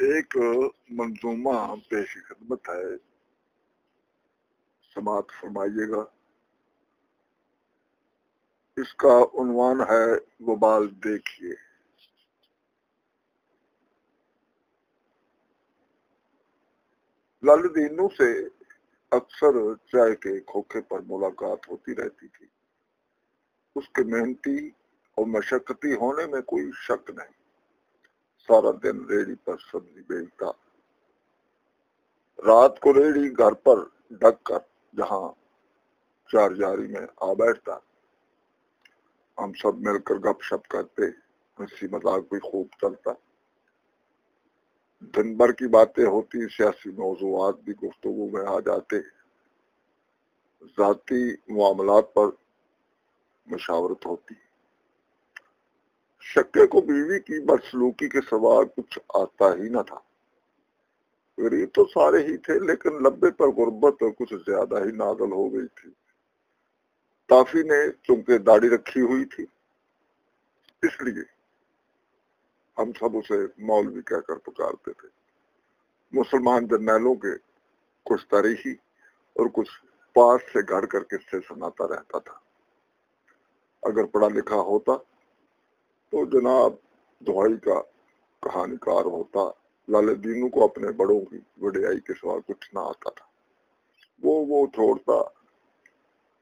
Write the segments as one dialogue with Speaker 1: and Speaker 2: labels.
Speaker 1: ایک منظومہ پیش خدمت ہے۔ سماعت فرمائیے گا۔ اس کا عنوان ہے وبال دیکھیے۔ لالدینوں سے اکثر چائے کے کھوکھے پر ملاقات ہوتی رہتی تھی۔ اس کے محنتی اور مشقتی ہونے میں کوئی شک نہیں۔ سارا دن ریڑی پر سبزی بیچتا۔ رات کو ریڑی گھر پر ڈک کر جہاں چار جاری میں آ بیٹھتا۔ ہم سب مل کر گپ شپ کرتے، ہنسی مذاق بھی خوب چلتا۔ دن بھر کی باتیں ہوتی، سیاسی موضوعات بھی گفتگو میں آ جاتے۔ ذاتی معاملات پر مشاورت ہوتی۔ شکے کو بیوی کی بدسلوکی کے سوا کچھ آتا ہی نہ تھا۔ غریب تو سارے ہی تھے، لیکن لبے پر غربت کچھ زیادہ ہی نازل ہو گئی تھی۔ تافی نے چونکہ داڑھی رکھی ہوئی تھی، اس لیے ہم سب اسے مولوی کہہ کر پکارتے تھے۔ مسلمان جرنیلوں کے کچھ تاریخی اور کچھ پاس سے گھر کر قصے سناتا رہتا تھا۔ اگر پڑھا لکھا ہوتا تو جناب دہائی کا کہانی کار ہوتا لال دینوں کو اپنے بڑوں کی وڈیائی کے سوا کچھ نہ آتا تھا۔ وہ وہ چھوڑتا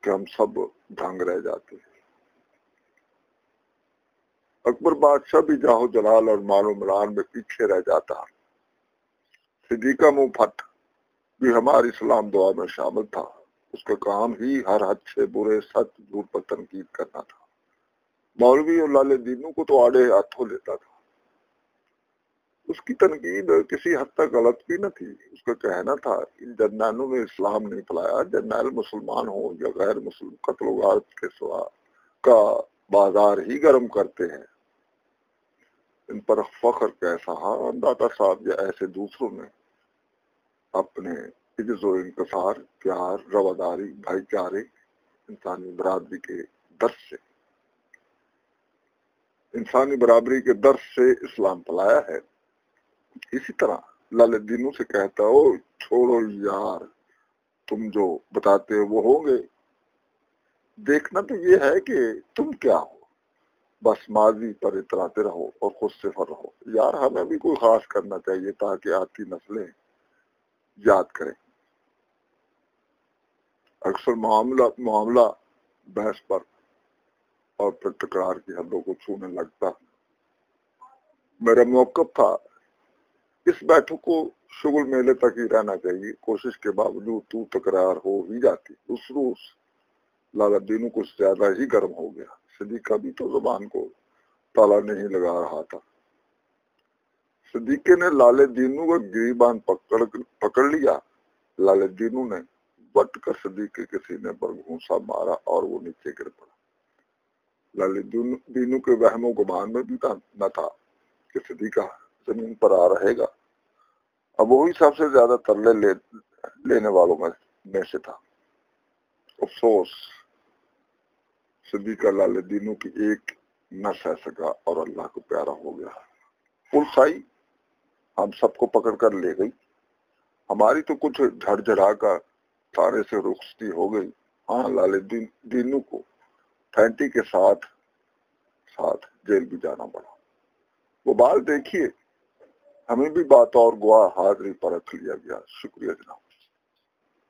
Speaker 1: کہ ہم سب ڈھنگ رہ جاتے اکبر بادشاہ بھی جاہو جلال اور مال و ملان میں پیچھے رہ جاتا۔ صدیقہ منہ پھٹ بھی ہماری اسلام دعا میں شامل تھا۔ اس کا کام ہی ہر حد سے برے، سچ دور پر تنقید کرنا تھا۔ مولوی اور لال دینوں کو تو آڑے ہاتھوں لیتا تھا۔ اس کی تنقید کسی حد تک غلط بھی نہ تھی۔ اس کا کہنا تھا، ان جرنیلوں نے اسلام نہیں پلایا جرنیل مسلمان ہوں یا غیر مسلم، قتل و غارت کے سوا کا بازار ہی گرم کرتے ہیں۔ ان پر فخر کیسا ہاں داتا صاحب یا ایسے دوسروں نے اپنے عجز و انکسار، پیار، رواداری، بھائی چارے انسانی برادری کے درس سے انسانی برابری کے درس سے اسلام پلایا ہے۔ اسی طرح لال دینوں سے کہتا ہو چھوڑو یار، تم جو بتاتے وہ ہوں گے۔ دیکھنا تو یہ ہے کہ تم کیا ہو۔ بس ماضی پر اتراتے رہو اور خود سے فر رہو۔ یار، ہمیں بھی کوئی خاص کرنا چاہیے تاکہ آتی نسلیں یاد کریں۔ اکثر معاملہ معاملہ بحث پر اور پھر تکرار کی حدوں کو چھونے لگتا۔ میرا موقف تھا، اس بیٹھک کو شغل میلے تک ہی رہنا چاہیے۔ کوشش کے باوجود تو تکرار ہو ہی جاتی۔ اس روز لالا دینوں کچھ زیادہ ہی گرم ہو گیا۔ صدیقہ بھی تو زبان کو تالا نہیں لگا رہا تھا۔ صدیقے نے لالے دینوں کا گریبان پکڑ پکڑ لیا۔ لالے دینوں نے بٹ کر صدیقے کے سینے پر گھونسا مارا اور وہ نیچے گر پڑا۔ دینوں کے وہم و گمان میں بھی نہ تھا کہ صدیقہ زمین پر آ رہے گا۔ اب وہی سب سے زیادہ ترلے لے، لینے والوں میں سے تھا۔ افسوس، صدیقہ لال دینوں کی ایک نہ سہ سکا اور اللہ کو پیارا ہو گیا۔ پولیس آئی، ہم سب کو پکڑ کر لے گئی۔ ہماری تو کچھ جھڑ جھڑا کا تارے سے رخصتی ہو گئی۔ ہاں لال دینوں کو۔ پھینٹی کے ساتھ ساتھ جیل بھی جانا پڑا۔ وہ بال دیکھیے، ہمیں بھی بات اور گواہ حاضری پرکھ لیا گیا۔ شکریہ جناب۔